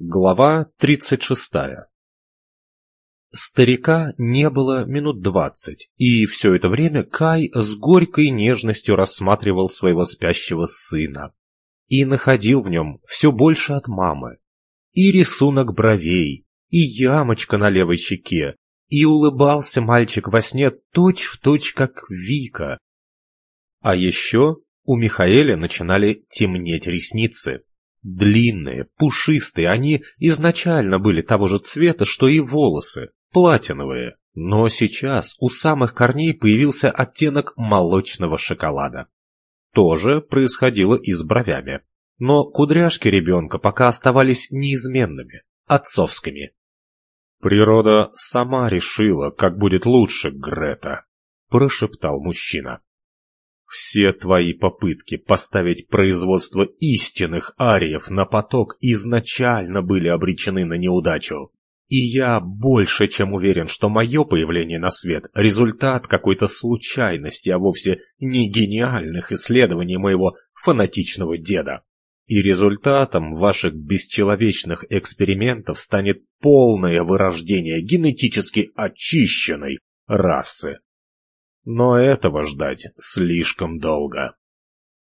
Глава 36 Старика не было минут двадцать, и все это время Кай с горькой нежностью рассматривал своего спящего сына и находил в нем все больше от мамы. И рисунок бровей, и ямочка на левой щеке, и улыбался мальчик во сне точь-в-точь, точь, как Вика. А еще у Михаэля начинали темнеть ресницы. Длинные, пушистые, они изначально были того же цвета, что и волосы, платиновые. Но сейчас у самых корней появился оттенок молочного шоколада. То же происходило и с бровями. Но кудряшки ребенка пока оставались неизменными, отцовскими. «Природа сама решила, как будет лучше, Грета», — прошептал мужчина. Все твои попытки поставить производство истинных ариев на поток изначально были обречены на неудачу. И я больше чем уверен, что мое появление на свет – результат какой-то случайности, а вовсе не гениальных исследований моего фанатичного деда. И результатом ваших бесчеловечных экспериментов станет полное вырождение генетически очищенной расы. Но этого ждать слишком долго.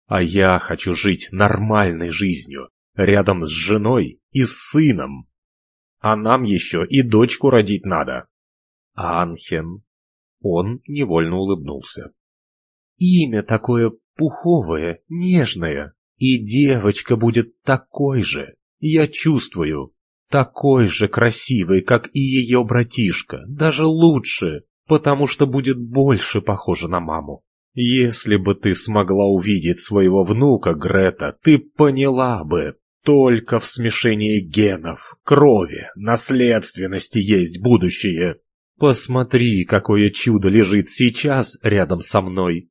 А я хочу жить нормальной жизнью, рядом с женой и с сыном. А нам еще и дочку родить надо. Анхен. Он невольно улыбнулся. Имя такое пуховое, нежное. И девочка будет такой же, я чувствую, такой же красивой, как и ее братишка, даже лучше потому что будет больше похожа на маму. Если бы ты смогла увидеть своего внука, Грета, ты поняла бы, только в смешении генов, крови, наследственности есть будущее. Посмотри, какое чудо лежит сейчас рядом со мной.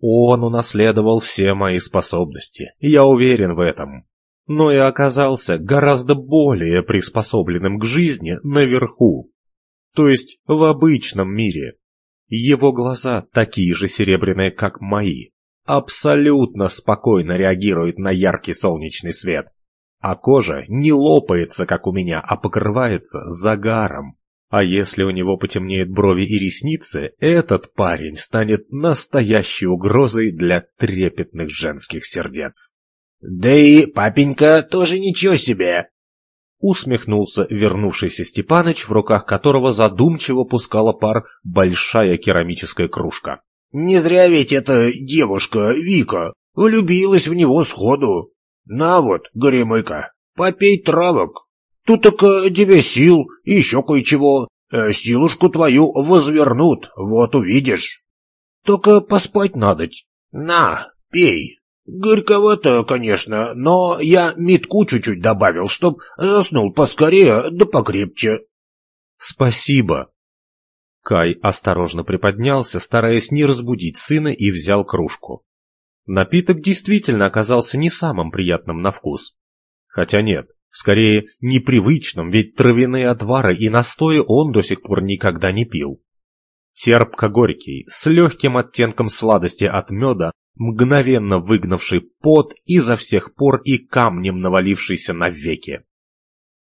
Он унаследовал все мои способности, я уверен в этом. Но и оказался гораздо более приспособленным к жизни наверху, то есть в обычном мире. Его глаза такие же серебряные, как мои, абсолютно спокойно реагируют на яркий солнечный свет, а кожа не лопается, как у меня, а покрывается загаром. А если у него потемнеют брови и ресницы, этот парень станет настоящей угрозой для трепетных женских сердец. «Да и папенька тоже ничего себе!» Усмехнулся вернувшийся Степаныч, в руках которого задумчиво пускала пар большая керамическая кружка. «Не зря ведь эта девушка, Вика, влюбилась в него сходу. На вот, горемыка, попей травок. Тут так тебе сил и еще кое-чего. Э, силушку твою возвернут, вот увидишь. Только поспать надо. На, пей». Горьковато, конечно, но я метку чуть-чуть добавил, чтоб заснул поскорее да покрепче. Спасибо. Кай осторожно приподнялся, стараясь не разбудить сына, и взял кружку. Напиток действительно оказался не самым приятным на вкус. Хотя нет, скорее непривычным, ведь травяные отвары и настои он до сих пор никогда не пил. Терпко-горький, с легким оттенком сладости от меда, мгновенно выгнавший пот изо всех пор и камнем навалившийся на веки.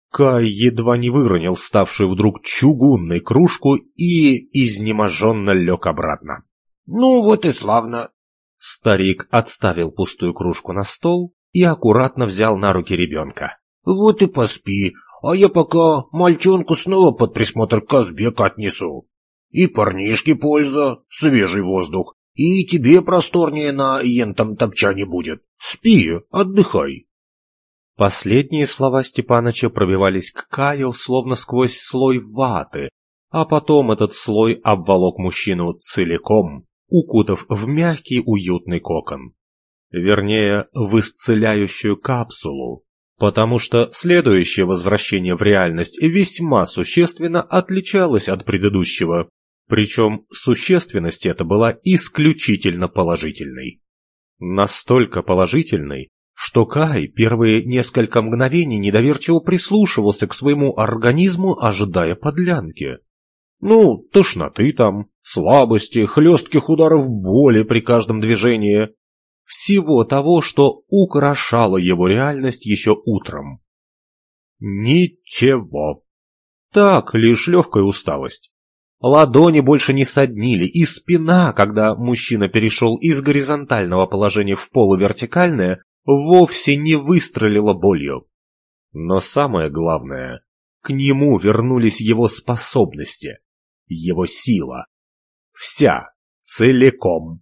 Кай едва не выронил ставшую вдруг чугунной кружку и изнеможенно лег обратно. — Ну вот и славно. Старик отставил пустую кружку на стол и аккуратно взял на руки ребенка. — Вот и поспи, а я пока мальчонку снова под присмотр Казбека отнесу. И парнишке польза, свежий воздух, и тебе просторнее на ентом топчане будет. Спи, отдыхай. Последние слова Степаныча пробивались к Каю, словно сквозь слой ваты, а потом этот слой обволок мужчину целиком, укутав в мягкий уютный кокон. Вернее, в исцеляющую капсулу, потому что следующее возвращение в реальность весьма существенно отличалось от предыдущего. Причем существенность эта была исключительно положительной. Настолько положительной, что Кай первые несколько мгновений недоверчиво прислушивался к своему организму, ожидая подлянки. Ну, тошноты там, слабости, хлестких ударов боли при каждом движении. Всего того, что украшало его реальность еще утром. Ничего. Так, лишь легкая усталость. Ладони больше не соднили, и спина, когда мужчина перешел из горизонтального положения в полувертикальное, вовсе не выстрелила болью. Но самое главное, к нему вернулись его способности, его сила. Вся, целиком.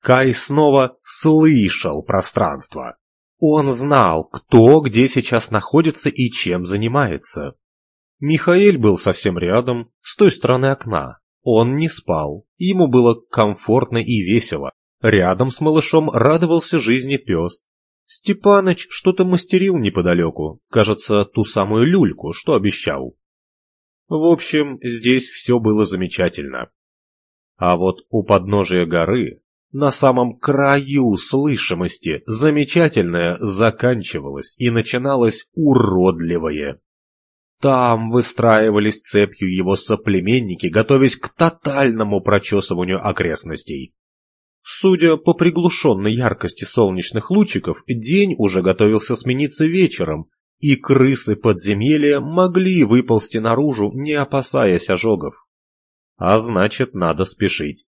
Кай снова слышал пространство. Он знал, кто где сейчас находится и чем занимается. Михаил был совсем рядом, с той стороны окна. Он не спал, ему было комфортно и весело. Рядом с малышом радовался жизни пес. Степаныч что-то мастерил неподалеку, кажется, ту самую люльку, что обещал. В общем, здесь все было замечательно. А вот у подножия горы, на самом краю слышимости, замечательное заканчивалось и начиналось уродливое. Там выстраивались цепью его соплеменники, готовясь к тотальному прочесыванию окрестностей. Судя по приглушенной яркости солнечных лучиков, день уже готовился смениться вечером, и крысы подземелья могли выползти наружу, не опасаясь ожогов. А значит, надо спешить.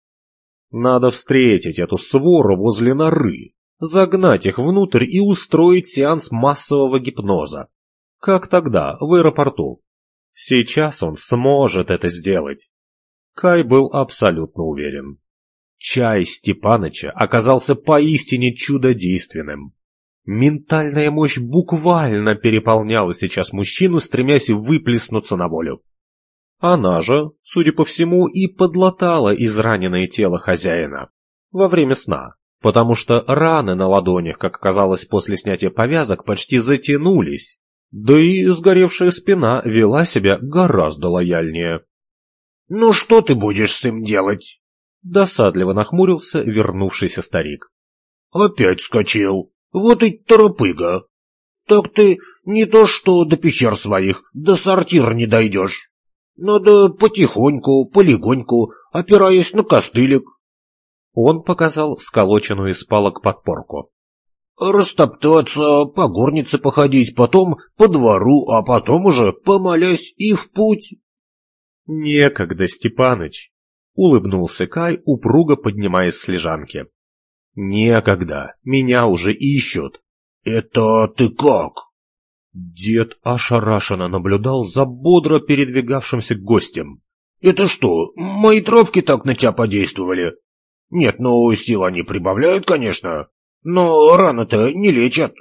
Надо встретить эту свору возле норы, загнать их внутрь и устроить сеанс массового гипноза. Как тогда, в аэропорту. Сейчас он сможет это сделать. Кай был абсолютно уверен. Чай Степаныча оказался поистине чудодейственным. Ментальная мощь буквально переполняла сейчас мужчину, стремясь выплеснуться на волю. Она же, судя по всему, и подлатала израненное тело хозяина во время сна, потому что раны на ладонях, как оказалось после снятия повязок, почти затянулись, да и сгоревшая спина вела себя гораздо лояльнее. «Ну что ты будешь с ним делать?» Досадливо нахмурился вернувшийся старик. «Опять скочил. Вот и торопыга. Так ты не то что до пещер своих, до сортира не дойдешь. Надо потихоньку, полегоньку, опираясь на костылик». Он показал сколоченную из палок подпорку растоптаться, по горнице походить, потом по двору, а потом уже, помолясь, и в путь. — Некогда, Степаныч, — улыбнулся Кай, упруго поднимаясь с лежанки. — Некогда, меня уже ищут. — Это ты как? Дед ошарашенно наблюдал за бодро передвигавшимся гостем. — Это что, мои травки так на тебя подействовали? Нет, ну, сил они прибавляют, конечно. Но раны-то не лечат.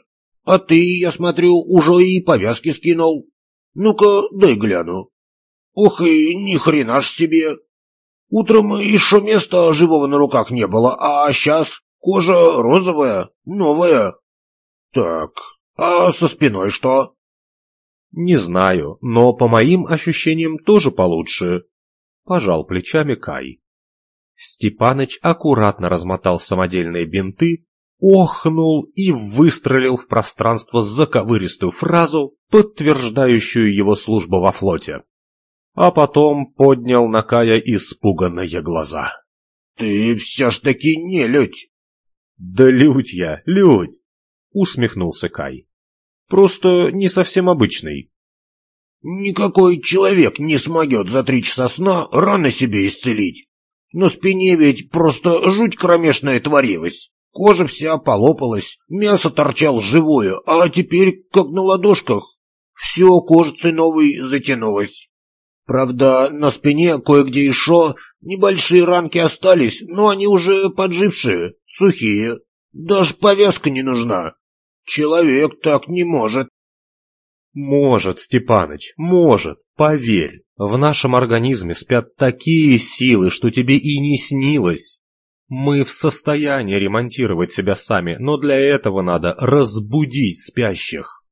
А ты, я смотрю, уже и повязки скинул. Ну-ка, дай гляну. Ух и ни хрена ж себе. Утром еще места живого на руках не было, а сейчас кожа розовая, новая. Так, а со спиной что? Не знаю, но по моим ощущениям тоже получше. Пожал плечами Кай. Степаныч аккуратно размотал самодельные бинты, охнул и выстрелил в пространство заковыристую фразу, подтверждающую его службу во флоте. А потом поднял на Кая испуганные глаза. — Ты все ж таки не людь. — Да людь я, людь! — усмехнулся Кай. — Просто не совсем обычный. — Никакой человек не смогет за три часа сна рано себе исцелить. На спине ведь просто жуть кромешная творилась. Кожа вся полопалась, мясо торчало живое, а теперь как на ладошках. Все кожицей новой затянулось. Правда, на спине кое-где еще небольшие ранки остались, но они уже поджившие, сухие. Даже повязка не нужна. Человек так не может. Может, Степаныч, может, поверь. В нашем организме спят такие силы, что тебе и не снилось. Мы в состоянии ремонтировать себя сами, но для этого надо разбудить спящих.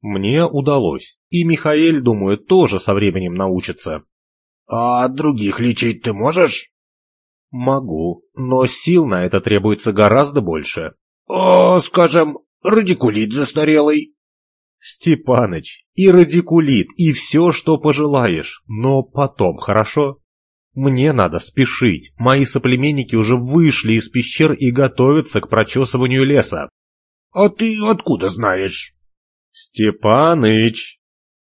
Мне удалось, и Михаил, думаю, тоже со временем научится. А других лечить ты можешь? Могу, но сил на это требуется гораздо больше. О, скажем, радикулит застарелый. Степаныч, и радикулит, и все, что пожелаешь, но потом, хорошо? Мне надо спешить. Мои соплеменники уже вышли из пещер и готовятся к прочесыванию леса. — А ты откуда знаешь? Степаныч!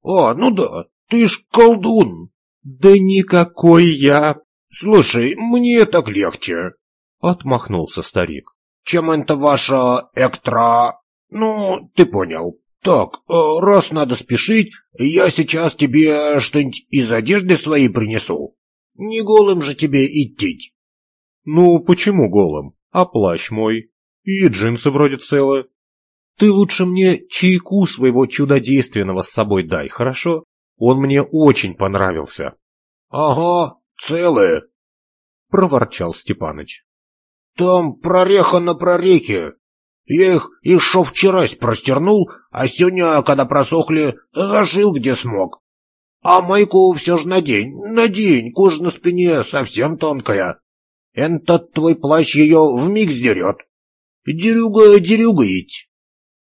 А, ну да, ты ж колдун. Да никакой я... Слушай, мне так легче. Отмахнулся старик. Чем это ваша эктра... Ну, ты понял. Так, э, раз надо спешить, я сейчас тебе что-нибудь из одежды своей принесу. Не голым же тебе идти. Ну, почему голым? А плащ мой? И джинсы вроде целы. Ты лучше мне чайку своего чудодейственного с собой дай, хорошо? Он мне очень понравился. — Ага, целые, — проворчал Степаныч. — Там прореха на прорехе. Я их еще вчерась простернул, а сегодня, когда просохли, зашил где смог. А майку все же надень, надень, кожа на спине совсем тонкая. Этот твой плащ ее вмиг сдерет. Дерюга дерюгаить.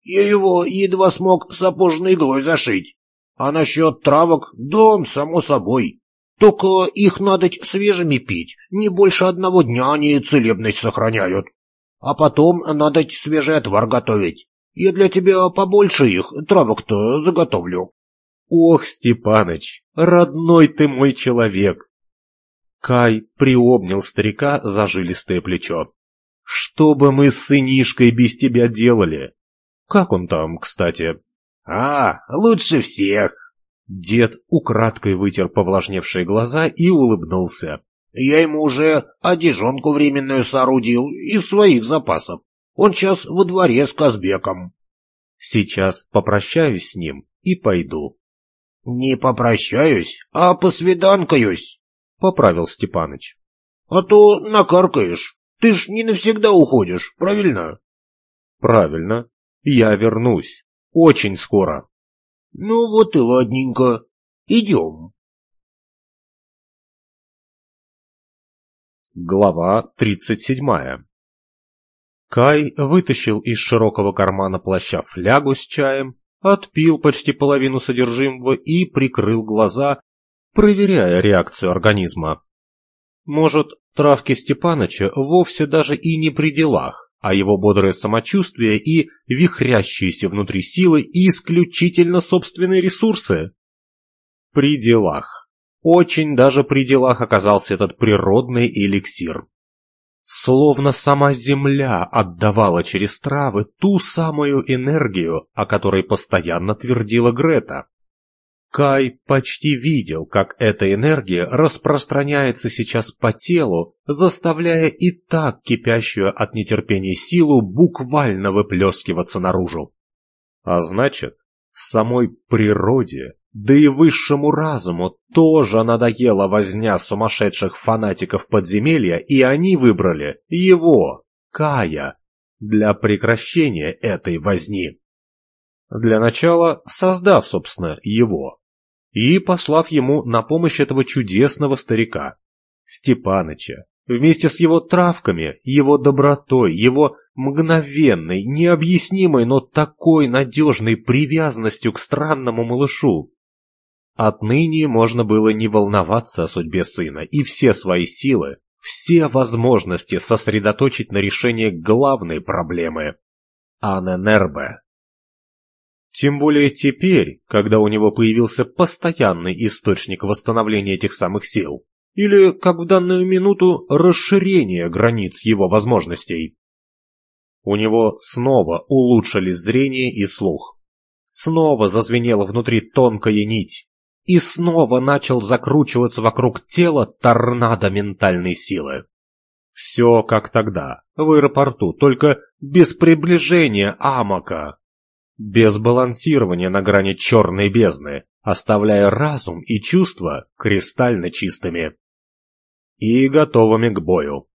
Я его едва смог сапожной иглой зашить. А насчет травок, дом, само собой. Только их надо свежими пить, не больше одного дня они целебность сохраняют. А потом надо свежий отвар готовить. Я для тебя побольше их, травок-то заготовлю. Ох, Степаныч, родной ты мой человек! Кай приобнял старика за жилистое плечо. Что бы мы с сынишкой без тебя делали? Как он там, кстати? А, лучше всех. Дед украдкой вытер повлажневшие глаза и улыбнулся. Я ему уже одежонку временную соорудил из своих запасов. Он сейчас во дворе с Казбеком. Сейчас попрощаюсь с ним и пойду. Не попрощаюсь, а посвиданкаюсь, — поправил Степаныч. А то накаркаешь. Ты ж не навсегда уходишь, правильно? Правильно. Я вернусь. Очень скоро. Ну вот и ладненько. Идем. Глава тридцать седьмая Кай вытащил из широкого кармана плаща флягу с чаем, отпил почти половину содержимого и прикрыл глаза, проверяя реакцию организма. Может, травки Степаныча вовсе даже и не при делах, а его бодрое самочувствие и вихрящиеся внутри силы и исключительно собственные ресурсы? При делах. Очень даже при делах оказался этот природный эликсир. Словно сама земля отдавала через травы ту самую энергию, о которой постоянно твердила Грета. Кай почти видел, как эта энергия распространяется сейчас по телу, заставляя и так кипящую от нетерпения силу буквально выплескиваться наружу. А значит, самой природе, да и высшему разуму тоже надоела возня сумасшедших фанатиков подземелья, и они выбрали его, Кая, для прекращения этой возни. Для начала создав, собственно, его. И послав ему на помощь этого чудесного старика, Степаныча, вместе с его травками, его добротой, его мгновенной, необъяснимой, но такой надежной привязанностью к странному малышу. Отныне можно было не волноваться о судьбе сына и все свои силы, все возможности сосредоточить на решении главной проблемы – Аненербе. Тем более теперь, когда у него появился постоянный источник восстановления этих самых сил, или, как в данную минуту, расширение границ его возможностей. У него снова улучшились зрение и слух. Снова зазвенела внутри тонкая нить, и снова начал закручиваться вокруг тела торнадо ментальной силы. Все как тогда, в аэропорту, только без приближения Амака без балансирования на грани черной бездны, оставляя разум и чувства кристально чистыми. И готовыми к бою.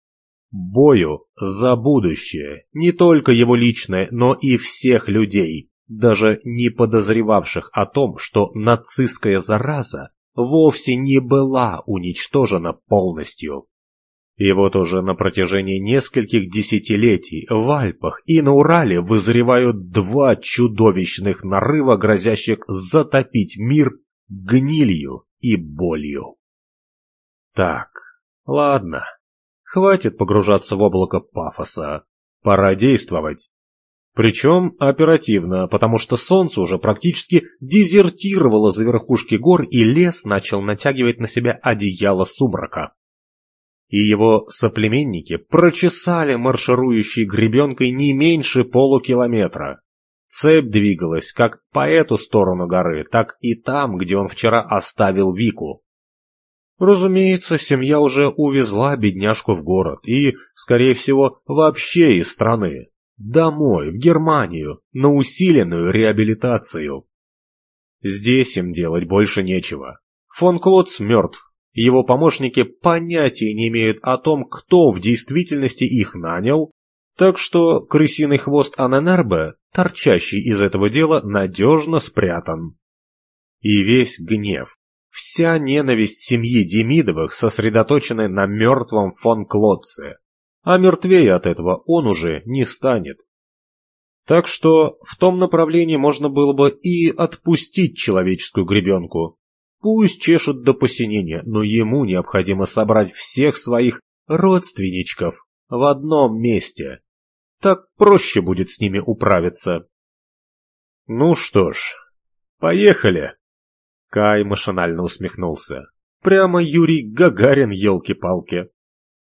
Бою за будущее, не только его личное, но и всех людей, даже не подозревавших о том, что нацистская зараза вовсе не была уничтожена полностью. И вот уже на протяжении нескольких десятилетий в Альпах и на Урале вызревают два чудовищных нарыва, грозящих затопить мир гнилью и болью. Так, ладно, хватит погружаться в облако пафоса, пора действовать. Причем оперативно, потому что солнце уже практически дезертировало за верхушки гор, и лес начал натягивать на себя одеяло сумрака. И его соплеменники прочесали марширующей гребенкой не меньше полукилометра. Цепь двигалась как по эту сторону горы, так и там, где он вчера оставил Вику. Разумеется, семья уже увезла бедняжку в город и, скорее всего, вообще из страны. Домой, в Германию, на усиленную реабилитацию. Здесь им делать больше нечего. Фон Клотс мертв. Его помощники понятия не имеют о том, кто в действительности их нанял, так что крысиный хвост Аненербе, торчащий из этого дела, надежно спрятан. И весь гнев, вся ненависть семьи Демидовых сосредоточены на мертвом фон Клотце а мертвее от этого он уже не станет. Так что в том направлении можно было бы и отпустить человеческую гребенку. Пусть чешут до посинения, но ему необходимо собрать всех своих родственничков в одном месте. Так проще будет с ними управиться. Ну что ж, поехали. Кай машинально усмехнулся. Прямо Юрий Гагарин, елки-палки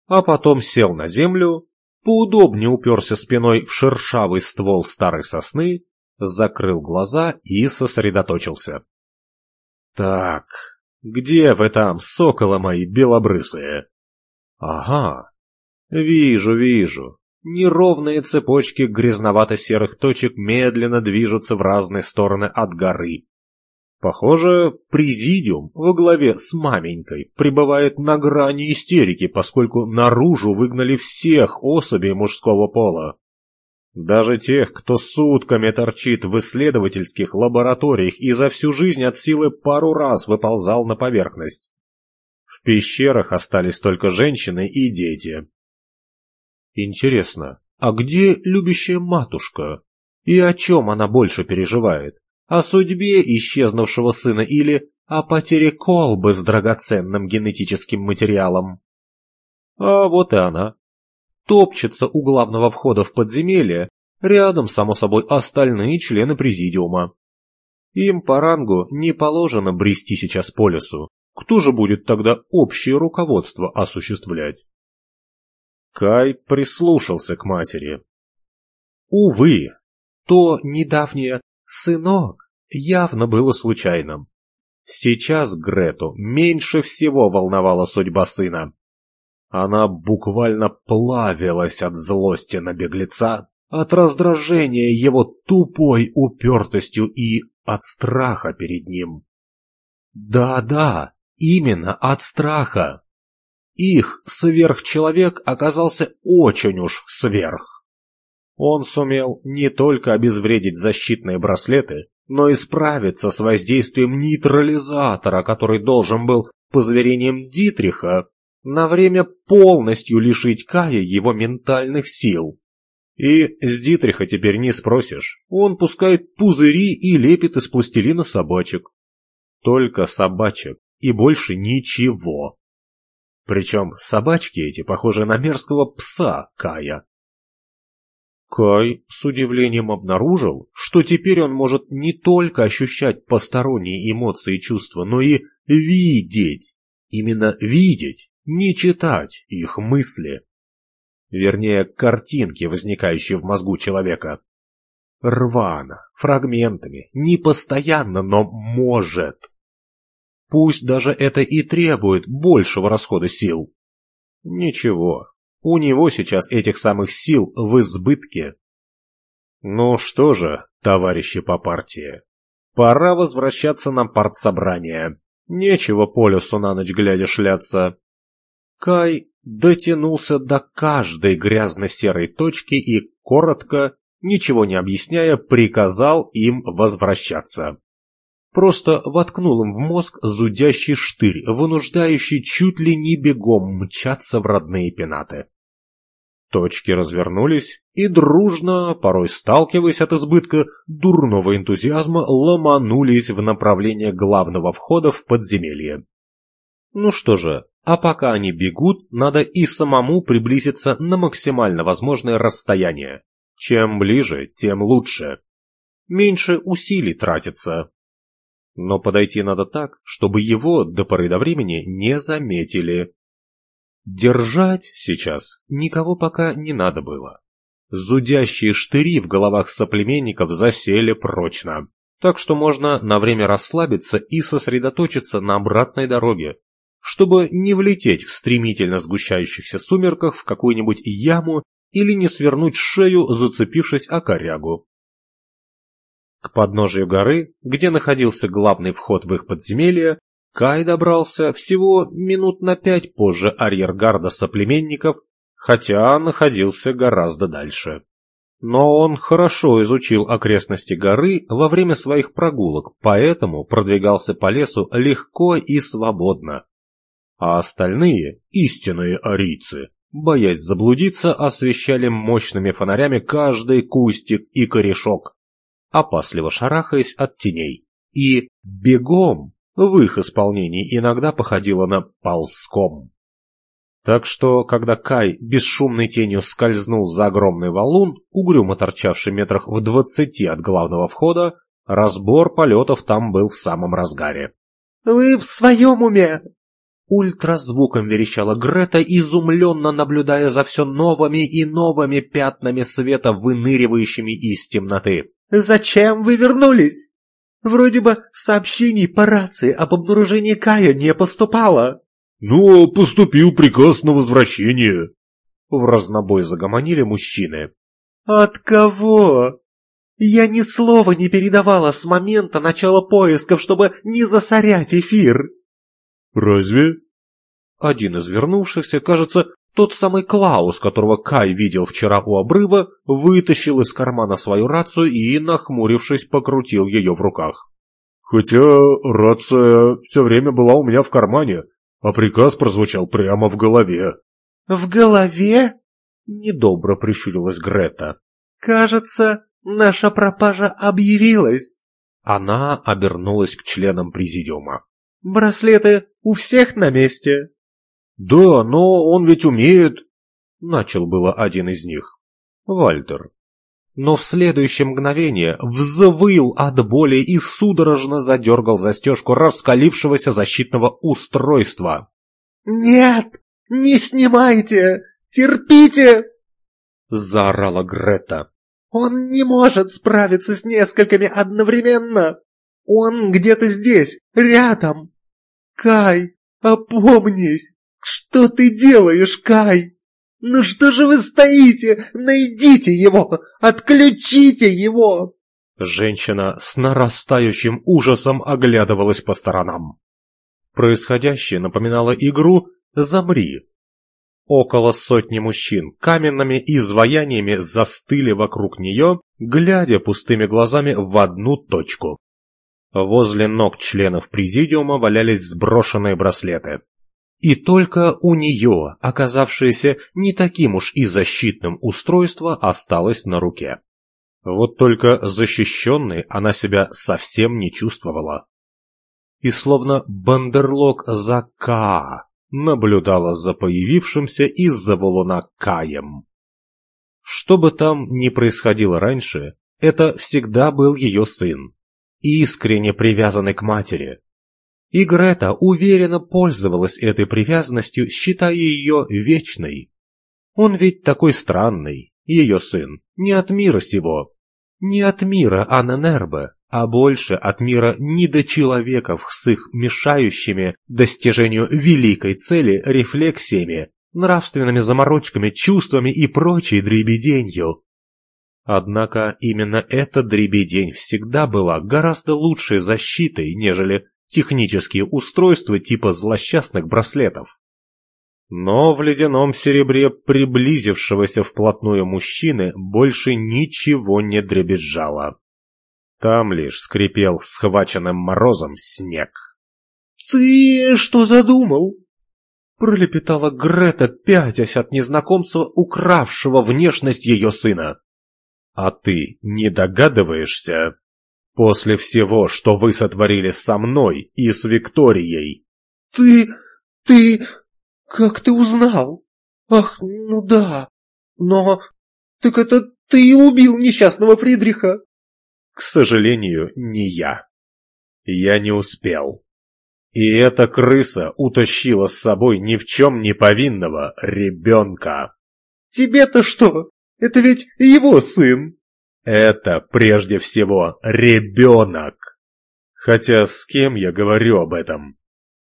а потом сел на землю, поудобнее уперся спиной в шершавый ствол старой сосны, закрыл глаза и сосредоточился. «Так, где вы там, сокола мои белобрысые?» «Ага, вижу, вижу. Неровные цепочки грязновато-серых точек медленно движутся в разные стороны от горы. Похоже, президиум во главе с маменькой пребывает на грани истерики, поскольку наружу выгнали всех особей мужского пола. Даже тех, кто сутками торчит в исследовательских лабораториях и за всю жизнь от силы пару раз выползал на поверхность. В пещерах остались только женщины и дети. Интересно, а где любящая матушка? И о чем она больше переживает? О судьбе исчезнувшего сына или о потере колбы с драгоценным генетическим материалом. А вот и она. Топчется у главного входа в подземелье, рядом, само собой, остальные члены президиума. Им по рангу не положено брести сейчас по лесу. Кто же будет тогда общее руководство осуществлять? Кай прислушался к матери. Увы, то недавнее «Сынок» явно было случайным. Сейчас Грету меньше всего волновала судьба сына. Она буквально плавилась от злости на беглеца, от раздражения его тупой упертостью и от страха перед ним. Да-да, именно от страха. Их сверхчеловек оказался очень уж сверх. Он сумел не только обезвредить защитные браслеты, но и справиться с воздействием нейтрализатора, который должен был, по заверениям Дитриха, на время полностью лишить Кая его ментальных сил. И с Дитриха теперь не спросишь. Он пускает пузыри и лепит из пластилина собачек. Только собачек и больше ничего. Причем собачки эти похожи на мерзкого пса Кая. Кай с удивлением обнаружил, что теперь он может не только ощущать посторонние эмоции и чувства, но и видеть. Именно видеть, не читать их мысли. Вернее, картинки, возникающие в мозгу человека. Рвано, фрагментами, не постоянно, но может. Пусть даже это и требует большего расхода сил. Ничего, у него сейчас этих самых сил в избытке. Ну что же, товарищи по партии, пора возвращаться на партсобрание. Нечего по лесу на ночь глядя шляться. Кай дотянулся до каждой грязно-серой точки и, коротко, ничего не объясняя, приказал им возвращаться просто воткнул им в мозг зудящий штырь, вынуждающий чуть ли не бегом мчаться в родные пенаты. Точки развернулись и дружно, порой сталкиваясь от избытка дурного энтузиазма, ломанулись в направлении главного входа в подземелье. Ну что же, а пока они бегут, надо и самому приблизиться на максимально возможное расстояние, Чем ближе, тем лучше. Меньше усилий тратится. Но подойти надо так, чтобы его до поры до времени не заметили. Держать сейчас никого пока не надо было. Зудящие штыри в головах соплеменников засели прочно, так что можно на время расслабиться и сосредоточиться на обратной дороге, чтобы не влететь в стремительно сгущающихся сумерках в какую-нибудь яму или не свернуть шею, зацепившись о корягу. К подножию горы, где находился главный вход в их подземелье, Кай добрался всего минут на пять позже арьергарда соплеменников, хотя находился гораздо дальше. Но он хорошо изучил окрестности горы во время своих прогулок, поэтому продвигался по лесу легко и свободно. А остальные, истинные арийцы, боясь заблудиться, освещали мощными фонарями каждый кустик и корешок, опасливо шарахаясь от теней. И бегом в их исполнении иногда походило на ползком. Так что, когда Кай бесшумной тенью скользнул за огромный валун, угрюмо торчавший метрах в двадцати от главного входа, разбор полетов там был в самом разгаре. «Вы в своем уме?» Ультразвуком верещала Грета, изумленно наблюдая за все новыми и новыми пятнами света, выныривающими из темноты. «Зачем вы вернулись? Вроде бы сообщений по рации об обнаружении Кая не поступало». «Ну, поступил приказ на возвращение». В разнобой загомонили мужчины. «От кого?» «Я ни слова не передавала с момента начала поисков, чтобы не засорять эфир». «Разве?» Один из вернувшихся, кажется, тот самый Клаус, которого Кай видел вчера у обрыва, вытащил из кармана свою рацию и, нахмурившись, покрутил ее в руках. «Хотя рация все время была у меня в кармане, а приказ прозвучал прямо в голове». «В голове?» — недобро прищурилась Грета. «Кажется, наша пропажа объявилась». Она обернулась к членам президиума. «Браслеты у всех на месте?» «Да, но он ведь умеет...» Начал было один из них. Вальтер. Но в следующее мгновение взвыл от боли и судорожно задергал застежку раскалившегося защитного устройства. «Нет, не снимайте! Терпите!» Заорала Грета. «Он не может справиться с несколькими одновременно! Он где-то здесь, рядом! Кай, опомнись! Что ты делаешь, Кай? Ну что же вы стоите? Найдите его! Отключите его!» Женщина с нарастающим ужасом оглядывалась по сторонам. Происходящее напоминало игру «Замри». Около сотни мужчин каменными изваяниями застыли вокруг нее, глядя пустыми глазами в одну точку. Возле ног членов президиума валялись сброшенные браслеты. И только у нее, оказавшееся не таким уж и защитным устройство, осталось на руке. Вот только защищенной она себя совсем не чувствовала. И словно бандерлог за К наблюдала за появившимся из-за валуна Каем. Что бы там ни происходило раньше, это всегда был ее сын, искренне привязанный к матери, и Грета уверенно пользовалась этой привязанностью, считая ее вечной. Он ведь такой странный, ее сын, не от мира сего. Не от мира Аненербе, а больше от мира недочеловеков с их мешающими достижению великой цели рефлексиями, нравственными заморочками, чувствами и прочей дребеденью. Однако именно эта дребедень всегда была гораздо лучшей защитой, нежели технические устройства типа злосчастных браслетов. Но в ледяном серебре приблизившегося вплотную мужчины больше ничего не дребезжало. Там лишь скрипел схваченным морозом снег. «Ты что задумал?» Пролепетала Грета, пятясь от незнакомца, укравшего внешность ее сына. «А ты не догадываешься?» После всего, что вы сотворили со мной и с Викторией. Ты... ты... как ты узнал? Ах, ну да. Но... так это Ты убил несчастного Фридриха. К сожалению, не я. Я не успел. И эта крыса утащила с собой ни в чем не повинного ребенка. Тебе-то что? Это ведь его сын. Это прежде всего ребенок. Хотя с кем я говорю об этом?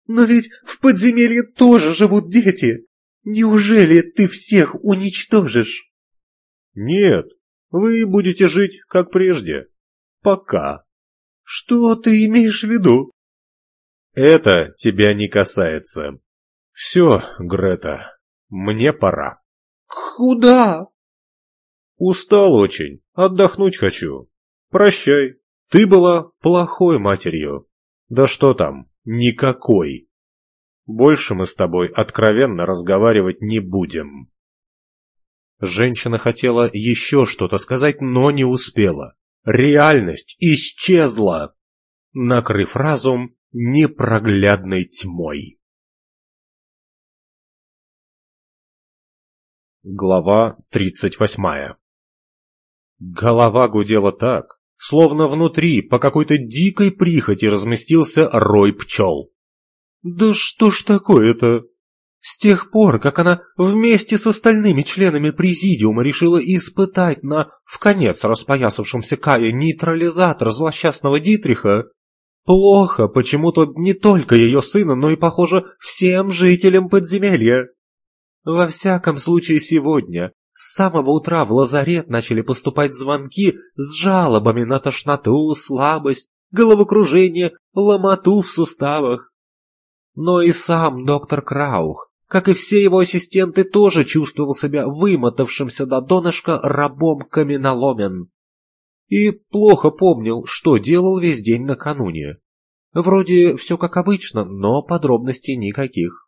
Но ведь в подземелье тоже живут дети. Неужели ты всех уничтожишь? Нет, вы будете жить как прежде. Пока. Что ты имеешь в виду? Это тебя не касается. Все, Грета, мне пора. Куда? Устал очень, отдохнуть хочу. Прощай, ты была плохой матерью. Да что там, никакой. Больше мы с тобой откровенно разговаривать не будем. Женщина хотела еще что-то сказать, но не успела. Реальность исчезла, накрыв разум непроглядной тьмой. Глава тридцать восьмая Голова гудела так, словно внутри по какой-то дикой прихоти разместился рой пчел. «Да что ж такое-то?» С тех пор, как она вместе с остальными членами президиума решила испытать на в конец распоясавшемся Кае нейтрализатор злосчастного Дитриха, Плохо почему-то не только ее сына, но и, похоже, всем жителям подземелья. Во всяком случае сегодня, с самого утра в лазарет начали поступать звонки с жалобами на тошноту, слабость, головокружение, ломоту в суставах. Но и сам доктор Краух, как и все его ассистенты, тоже чувствовал себя вымотавшимся до донышка рабом-каменоломен и плохо помнил, что делал весь день накануне. Вроде все как обычно, но подробностей никаких.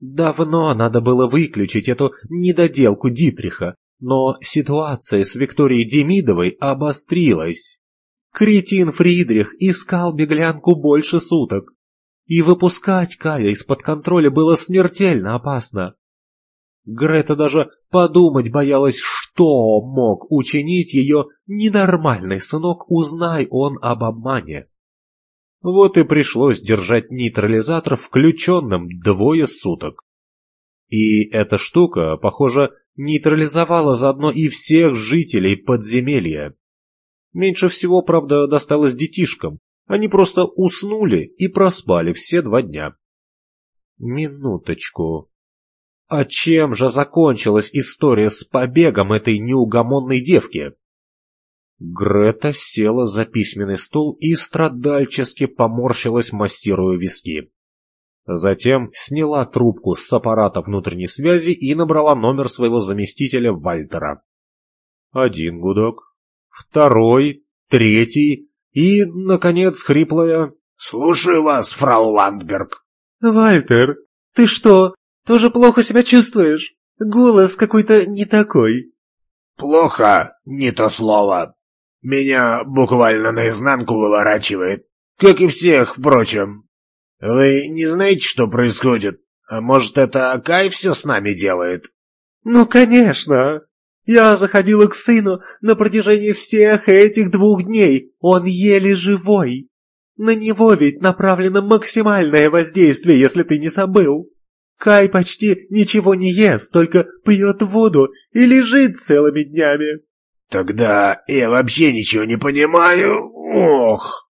Давно надо было выключить эту недоделку Дитриха, но ситуация с Викторией Демидовой обострилась. Кретин Фридрих искал беглянку больше суток, и выпускать Кая из-под контроля было смертельно опасно. Грета даже подумать боялась, что мог учинить ее ненормальный сынок, узнай он об обмане. Вот и пришлось держать нейтрализатор включенным двое суток. И эта штука, похоже, нейтрализовала заодно и всех жителей подземелья. Меньше всего, правда, досталось детишкам. Они просто уснули и проспали все два дня. Минуточку. А чем же закончилась история с побегом этой неугомонной девки? Грета села за письменный стол и страдальчески поморщилась, массируя виски. Затем сняла трубку с аппарата внутренней связи и набрала номер своего заместителя Вальтера. Один гудок, второй, третий и, наконец, хриплая «Слушаю вас, фрау Ландберг». «Вальтер, ты что, тоже плохо себя чувствуешь? Голос какой-то не такой». «Плохо, не то слово. Меня буквально наизнанку выворачивает. Как и всех, впрочем. Вы не знаете, что происходит? А может, это Кай все с нами делает?» «Ну, конечно. Я заходила к сыну на протяжении всех этих двух дней. Он еле живой. На него ведь направлено максимальное воздействие, если ты не забыл. Кай почти ничего не ест, только пьет воду и лежит целыми днями. Тогда я вообще ничего не понимаю. Ох.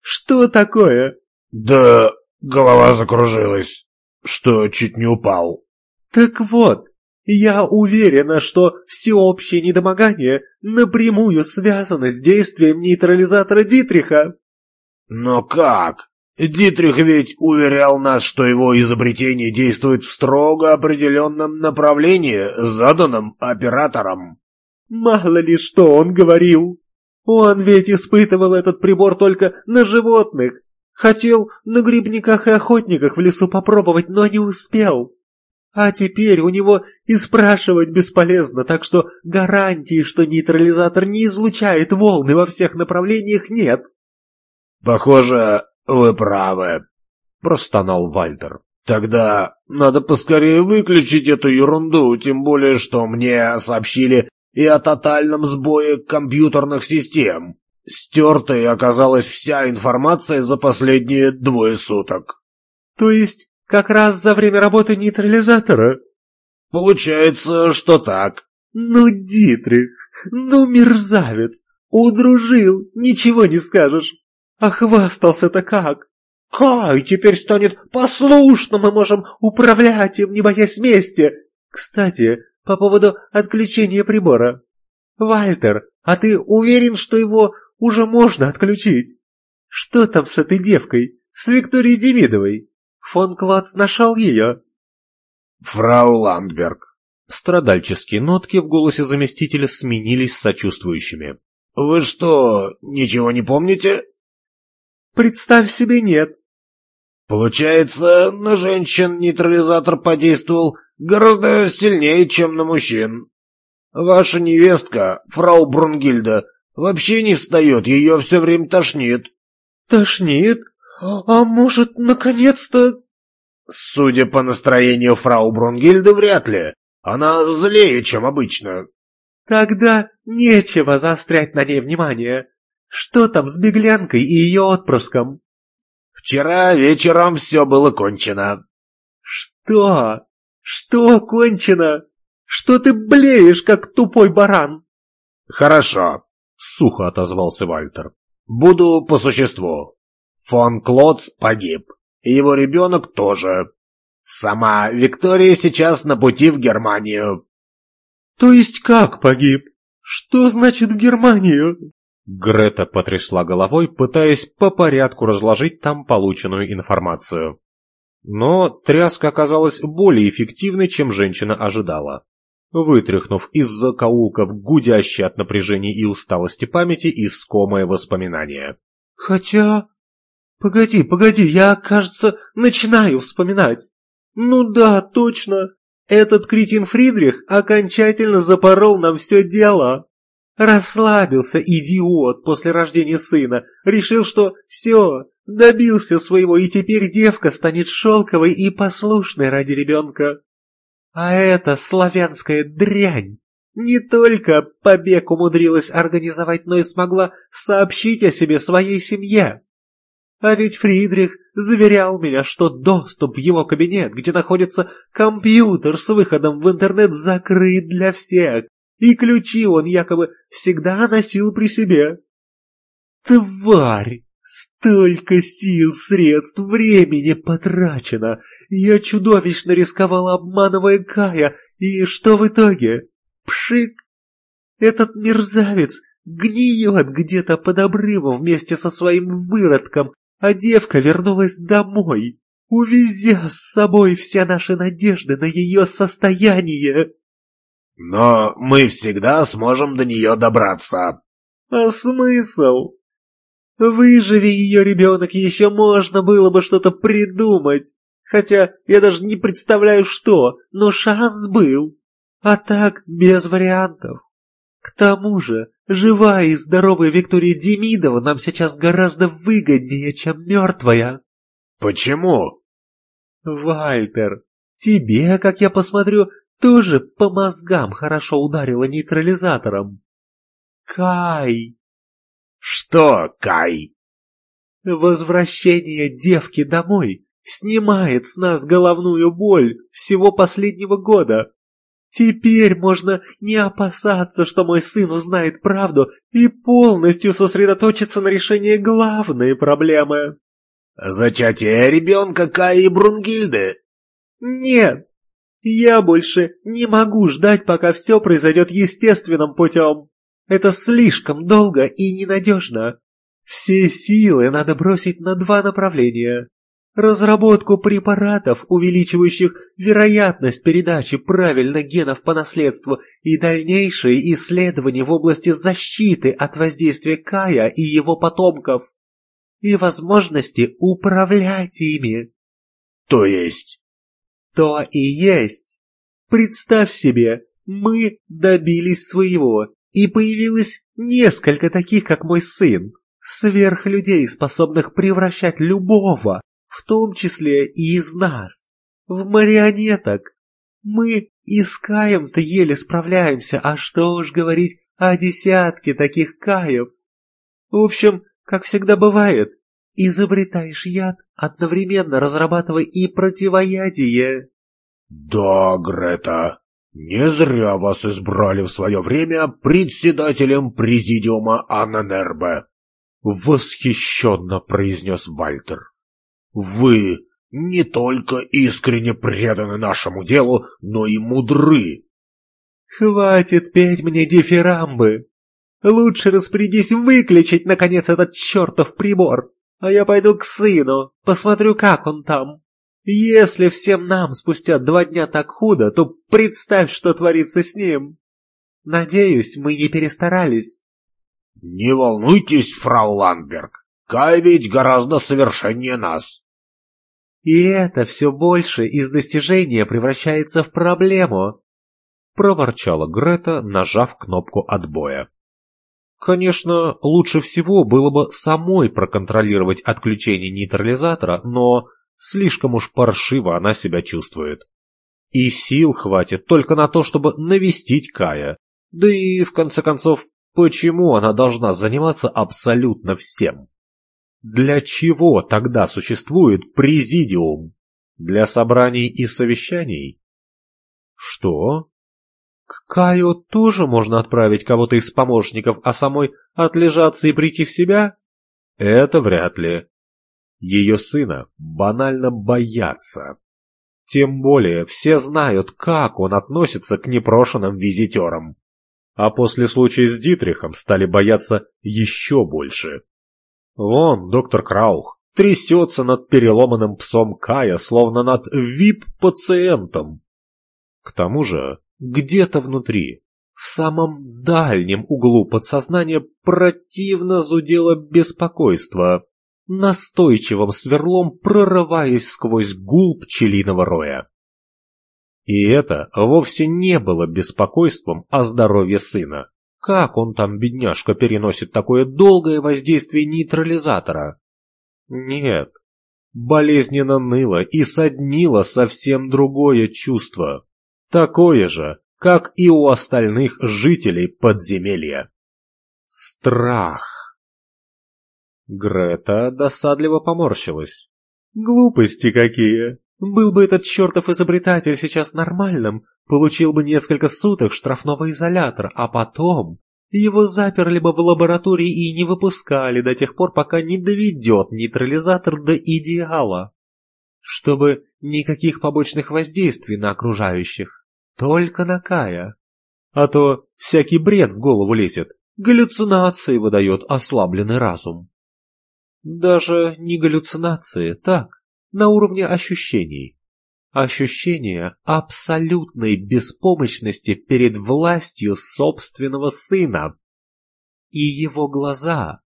Что такое? Да голова закружилась, что чуть не упал. Так вот, я уверена, что всеобщее недомогание напрямую связано с действием нейтрализатора Дитриха. Но как? Дитрих ведь уверял нас, что его изобретение действует в строго определенном направлении, заданном оператором. Мало ли что он говорил. Он ведь испытывал этот прибор только на животных. Хотел на грибниках и охотниках в лесу попробовать, но не успел. А теперь у него и спрашивать бесполезно, так что гарантии, что нейтрализатор не излучает волны во всех направлениях, нет. Похоже, «Вы правы», — простонал Вальтер. «Тогда надо поскорее выключить эту ерунду, тем более, что мне сообщили и о тотальном сбое компьютерных систем. Стертой оказалась вся информация за последние двое суток. То есть, как раз за время работы нейтрализатора? Получается, что так. Ну, Дитрих, ну, мерзавец. Удружил, ничего не скажешь. А хвастался-то как? Кай теперь станет послушным, мы можем управлять им, не боясь мести. Кстати, по поводу отключения прибора. Вальтер, а ты уверен, что его уже можно отключить? Что там с этой девкой, с Викторией Демидовой? Фон Клац нашел ее? Фрау Ландберг. Страдальческие нотки в голосе заместителя сменились сочувствующими. Вы что, ничего не помните? Представь себе, нет. Получается, на женщин нейтрализатор подействовал гораздо сильнее, чем на мужчин. Ваша невестка, фрау Брунгильда, вообще не встает, ее все время тошнит. Тошнит? А может, наконец-то... Судя по настроению фрау Брунгильды, вряд ли. Она злее, чем обычно. Тогда нечего заострять на ней внимание. Что там с беглянкой и ее отпрыском? Вчера вечером все было кончено. Что? Что кончено? Что ты блеешь, как тупой баран? Хорошо, сухо отозвался Вальтер. Буду по существу. Фон Клотц погиб. И его ребенок тоже. Сама Виктория сейчас на пути в Германию. То есть как погиб? Что значит в Германию? Грета потрясла головой, пытаясь по порядку разложить там полученную информацию. Но тряска оказалась более эффективной, чем женщина ожидала. Вытряхнув из закоулков гудящей от напряжения и усталости памяти искомое воспоминание. «Хотя... Погоди, погоди, я, кажется, начинаю вспоминать. Ну да, точно. Этот кретин Фридрих окончательно запорол нам все дело. Расслабился идиот после рождения сына, решил, что все, добился своего, и теперь девка станет шелковой и послушной ради ребенка. А эта славянская дрянь не только побег умудрилась организовать, но и смогла сообщить о себе своей семье. А ведь Фридрих заверял меня, что доступ в его кабинет, где находится компьютер с выходом в интернет, закрыт для всех, и ключи он якобы всегда носил при себе. Тварь! Столько сил, средств, времени потрачено. Я чудовищно рисковал, обманывая Кая, и что в итоге? Пшик! Этот мерзавец гниет где-то под обрывом вместе со своим выродком, а девка вернулась домой, увезя с собой все наши надежды на ее состояние. Но мы всегда сможем до нее добраться. А смысл? Выживи ее ребенок, еще можно было бы что-то придумать. Хотя я даже не представляю что, но шанс был. А так, без вариантов. К тому же, живая и здоровая Виктория Демидова нам сейчас гораздо выгоднее, чем мертвая. Почему? Вальтер, тебе, как я посмотрю, тоже по мозгам хорошо ударило нейтрализатором. Кай! Что, Кай? Возвращение девки домой снимает с нас головную боль всего последнего года. Теперь можно не опасаться, что мой сын узнает правду и полностью сосредоточиться на решении главной проблемы. Зачатие ребенка Каи Брунгильды? Нет, я больше не могу ждать, пока все произойдет естественным путем. Это слишком долго и ненадежно. Все силы надо бросить на два направления. Разработку препаратов, увеличивающих вероятность передачи правильно генов по наследству и дальнейшие исследования в области защиты от воздействия Кая и его потомков. И возможности управлять ими. То есть то и есть. Представь себе, мы добились своего, и появилось несколько таких, как мой сын, сверхлюдей, способных превращать любого, в том числе и из нас, в марионеток. Мы И с Каем-то еле справляемся, а что уж говорить о десятке таких Каев. В общем, как всегда бывает, изобретаешь яд, одновременно разрабатывая и противоядие. Да, Грета, не зря вас избрали в свое время председателем президиума Анненербе. Восхищенно произнес Вальтер. Вы не только искренне преданы нашему делу, но и мудры. Хватит петь мне дифирамбы. Лучше распорядись выключить, наконец, этот чертов прибор, а я пойду к сыну, посмотрю, как он там. Если всем нам спустя два дня так худо, то представь, что творится с ним. Надеюсь, мы не перестарались. Не волнуйтесь, фрау Ландберг, Кай ведь гораздо совершеннее нас. И это все больше из достижения превращается в проблему, проворчала Грета, нажав кнопку отбоя. Конечно, лучше всего было бы самой проконтролировать отключение нейтрализатора, но слишком уж паршиво она себя чувствует. И сил хватит только на то, чтобы навестить Кая. Да и, в конце концов, почему она должна заниматься абсолютно всем? Для чего тогда существует президиум? Для собраний и совещаний? Что? К Каю тоже можно отправить кого-то из помощников, а самой отлежаться и прийти в себя? Это вряд ли. Ее сына банально боятся. Тем более все знают, как он относится к непрошенным визитерам. А после случая с Дитрихом стали бояться еще больше. Вон доктор Краух трясется над переломанным псом Кая, словно над вип-пациентом. К тому же, где-то внутри, в самом дальнем углу подсознания противно зудело беспокойство, настойчивым сверлом прорываясь сквозь гул пчелиного роя. И это вовсе не было беспокойством о здоровье сына. Как он там, бедняжка, переносит такое долгое воздействие нейтрализатора? Нет, болезненно ныло и соднило совсем другое чувство. Такое же, как и у остальных жителей подземелья. Страх. Грета досадливо поморщилась. Глупости какие! Был бы этот чертов изобретатель сейчас нормальным, получил бы несколько суток штрафного изолятора, а потом его заперли бы в лаборатории и не выпускали до тех пор, пока не доведет нейтрализатор до идеала. Чтобы никаких побочных воздействий на окружающих, только на Кая. А то всякий бред в голову лезет, галлюцинации выдает ослабленный разум. Даже не галлюцинации, так, на уровне ощущений. Ощущение абсолютной беспомощности перед властью собственного сына. И его глаза,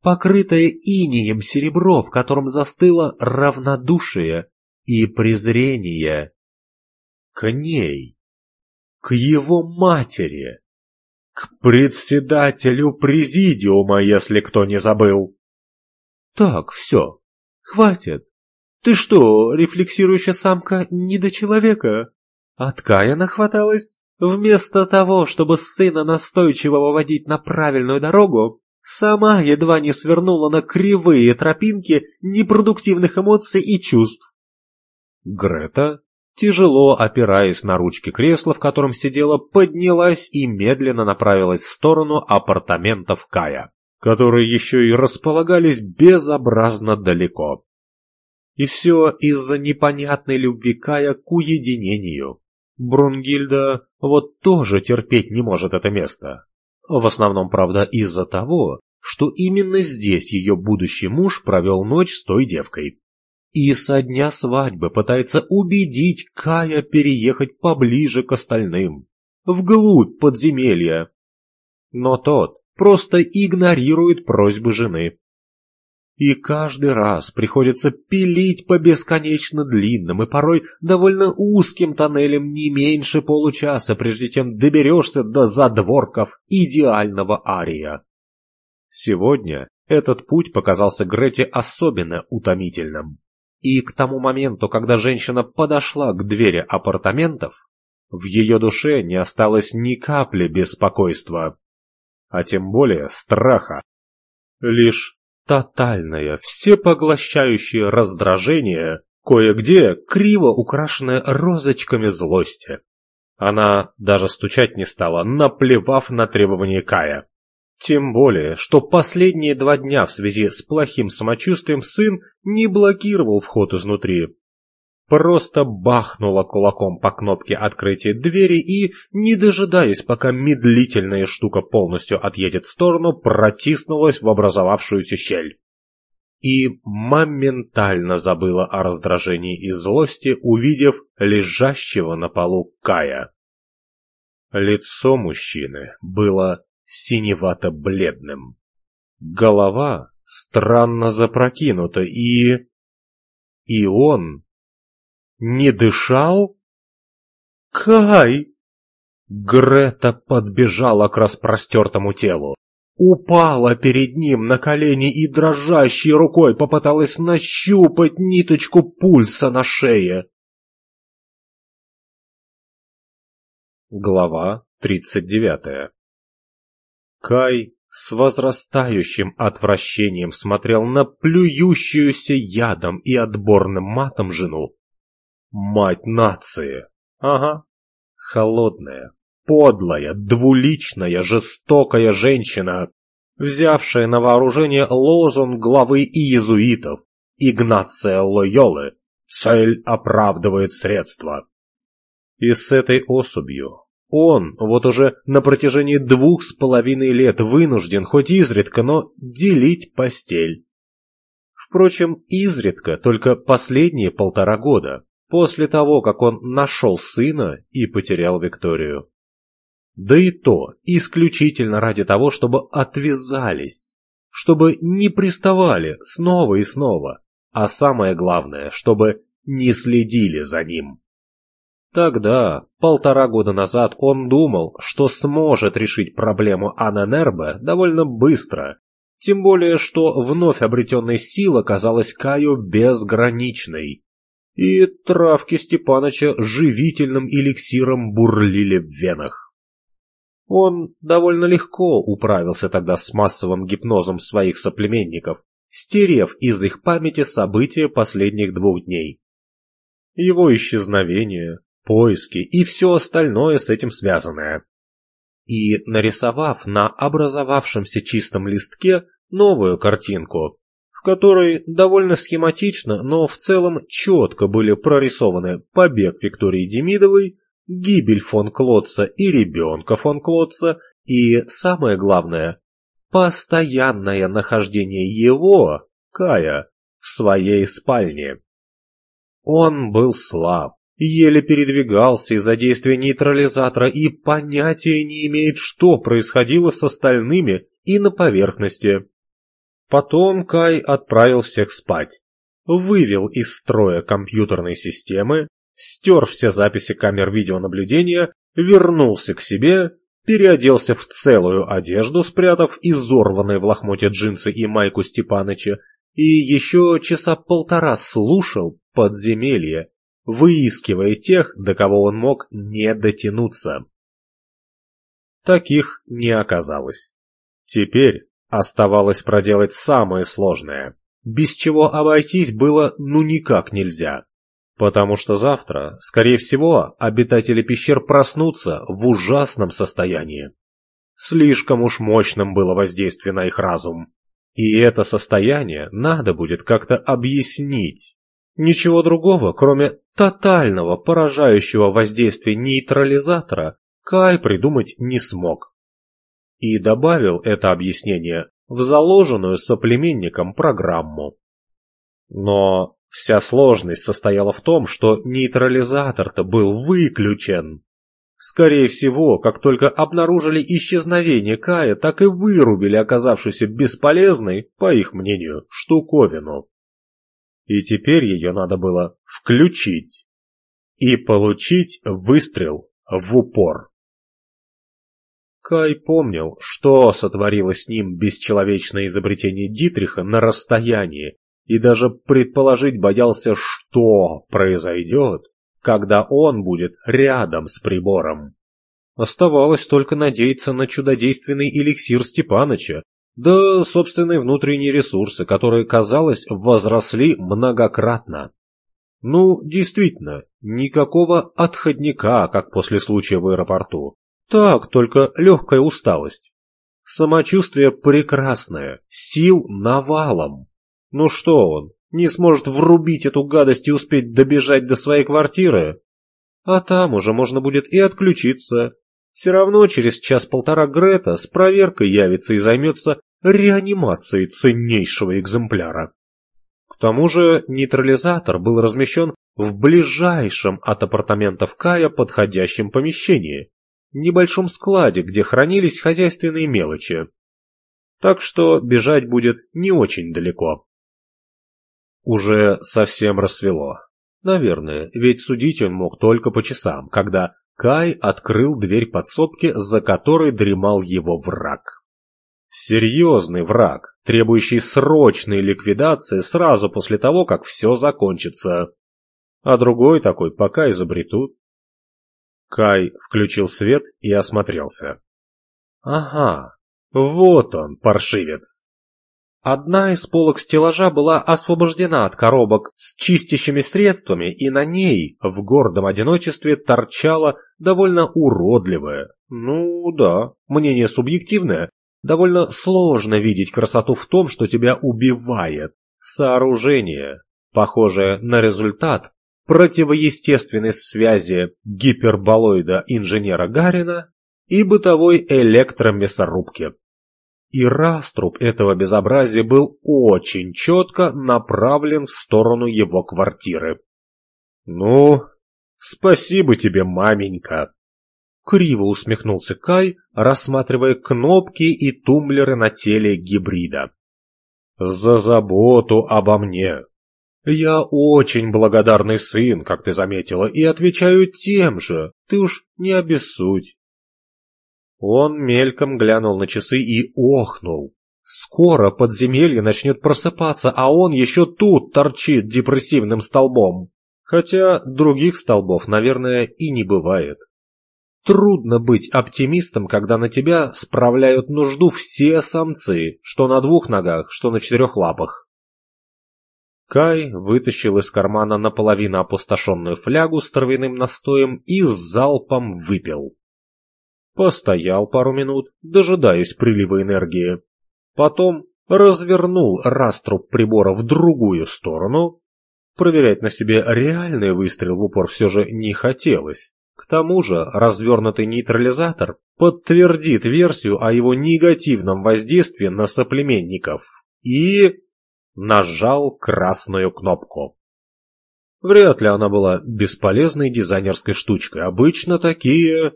покрытое инеем серебро, в котором застыло равнодушие и презрение. К ней, к его матери, к председателю президиума, если кто не забыл. Так, все, хватит. Ты что, рефлексирующая самка не до человека? От Кая нахваталась? Вместо того, чтобы сына настойчиво выводить на правильную дорогу, сама едва не свернула на кривые тропинки непродуктивных эмоций и чувств. Грета, тяжело опираясь на ручки кресла, в котором сидела, поднялась и медленно направилась в сторону апартаментов Кая, которые еще и располагались безобразно далеко. И все из-за непонятной любви Кая к уединению. Брунгильда вот тоже терпеть не может это место. В основном, правда, из-за того, что именно здесь ее будущий муж провел ночь с той девкой. И со дня свадьбы пытается убедить Кая переехать поближе к остальным, вглубь подземелья. Но тот просто игнорирует просьбы жены. И каждый раз приходится пилить по бесконечно длинным и порой довольно узким тоннелям не меньше получаса, прежде чем доберешься до задворков идеального ария. Сегодня этот путь показался Грете особенно утомительным. И к тому моменту, когда женщина подошла к двери апартаментов, В ее душе не осталось ни капли беспокойства, а тем более страха. Лишь тотальное, всепоглощающее раздражение, кое-где криво украшенное розочками злости. Она даже стучать не стала, наплевав на требования Кая. Тем более, что последние два дня в связи с плохим самочувствием сын не блокировал вход изнутри. Просто бахнула кулаком по кнопке открытия двери и, не дожидаясь, пока медлительная штука полностью отъедет в сторону, протиснулась в образовавшуюся щель. И моментально забыла о раздражении и злости, увидев лежащего на полу Кая. Лицо мужчины было синевато-бледным. Голова странно запрокинута, и... И он не дышал? Кай! Грета подбежала к распростертому телу. Упала перед ним на колени и дрожащей рукой попыталась нащупать ниточку пульса на шее. Глава тридцать девятая Кай с возрастающим отвращением смотрел на плюющуюся ядом и отборным матом жену. Мать нации! Ага. Холодная, подлая, двуличная, жестокая женщина, взявшая на вооружение лозунг главы иезуитов Игнация Лойолы «Цель оправдывает средства». И с этой особью он вот уже на протяжении двух с половиной лет вынужден, хоть изредка, но делить постель. Впрочем, изредка, только последние полтора года, после того, как он нашел сына и потерял Викторию. Да и то исключительно ради того, чтобы отвязались, чтобы не приставали снова и снова, а самое главное, чтобы не следили за ним. Тогда, полтора года назад, он думал, что сможет решить проблему Ананербе довольно быстро, тем более, что вновь обретенная сила казалась Каю безграничной. И травки Степаныча живительным эликсиром бурлили в венах. Он довольно легко управился тогда с массовым гипнозом своих соплеменников, стерев из их памяти события последних двух дней. Его исчезновение, поиски и все остальное с этим связанное. И нарисовав на образовавшемся чистом листке новую картинку, в которой довольно схематично, но в целом четко были прорисованы побег Виктории Демидовой, гибель фон Клотца и ребенка фон Клотца, и, самое главное, постоянное нахождение его, Кая, в своей спальне. Он был слаб, еле передвигался из-за действия нейтрализатора и понятия не имеет, что происходило с остальными и на поверхности. Потом Кай отправил всех спать, вывел из строя компьютерной системы, стер все записи камер видеонаблюдения, вернулся к себе, переоделся в целую одежду, спрятав изорванные в лохмотье джинсы и майку Степаныча, и еще часа полтора слушал подземелье, выискивая тех, до кого он мог не дотянуться. Таких не оказалось. Теперь оставалось проделать самое сложное, без чего обойтись было ну никак нельзя. Потому что завтра, скорее всего, обитатели пещер проснутся в ужасном состоянии. Слишком уж мощным было воздействие на их разум. И это состояние надо будет как-то объяснить. Ничего другого, кроме тотального поражающего воздействия нейтрализатора, Кай придумать не смог. И добавил это объяснение в заложенную соплеменником программу. Но вся сложность состояла в том, что нейтрализатор-то был выключен. Скорее всего, как только обнаружили исчезновение Кая, так и вырубили оказавшуюся бесполезной, по их мнению, штуковину и теперь ее надо было включить и получить выстрел в упор. Кай помнил, что сотворило с ним бесчеловечное изобретение Дитриха на расстоянии, и даже предположить боялся, что произойдет, когда он будет рядом с прибором. Оставалось только надеяться на чудодейственный эликсир Степаныча, да собственные внутренние ресурсы, которые, казалось, возросли многократно. Ну, действительно, никакого отходника, как после случая в аэропорту. Так, только легкая усталость. Самочувствие прекрасное, сил навалом. Ну что он, не сможет врубить эту гадость и успеть добежать до своей квартиры? А там уже можно будет и отключиться. Все равно через час-полтора Грета с проверкой явится и займется реанимацией ценнейшего экземпляра. К тому же нейтрализатор был размещен в ближайшем от апартаментов Кая подходящем помещении, небольшом складе, где хранились хозяйственные мелочи. Так что бежать будет не очень далеко. Уже совсем рассвело. Наверное, ведь судить он мог только по часам, когда Кай открыл дверь подсобки, за которой дремал его враг. Серьезный враг, требующий срочной ликвидации сразу после того, как все закончится. А другой такой пока изобретут. Кай включил свет и осмотрелся. Ага, вот он, паршивец. Одна из полок стеллажа была освобождена от коробок с чистящими средствами, и на ней в гордом одиночестве торчала довольно уродливая, ну да, мнение субъективное, довольно сложно видеть красоту в том, что тебя убивает. Сооружение, похожее на результат противоестественной связи гиперболоида инженера Гарина и бытовой электромясорубки. И раструб этого безобразия был очень четко направлен в сторону его квартиры. «Ну, спасибо тебе, маменька!» Криво усмехнулся Кай, рассматривая кнопки и тумблеры на теле гибрида. «За заботу обо мне!» «Я очень благодарный сын, как ты заметила, и отвечаю тем же, ты уж не обессудь». Он мельком глянул на часы и охнул. Скоро подземелье начнет просыпаться, а он еще тут торчит депрессивным столбом. Хотя других столбов, наверное, и не бывает. Трудно быть оптимистом, когда на тебя справляют нужду все самцы, что на двух ногах, что на четырех лапах. Кай вытащил из кармана наполовину опустошенную флягу с травяным настоем и с залпом выпил. Постоял пару минут, дожидаясь прилива энергии. Потом развернул раструб прибора в другую сторону. Проверять на себе реальный выстрел в упор все же не хотелось. К тому же развернутый нейтрализатор подтвердит версию о его негативном воздействии на соплеменников. И нажал красную кнопку. Вряд ли она была бесполезной дизайнерской штучкой. Обычно такие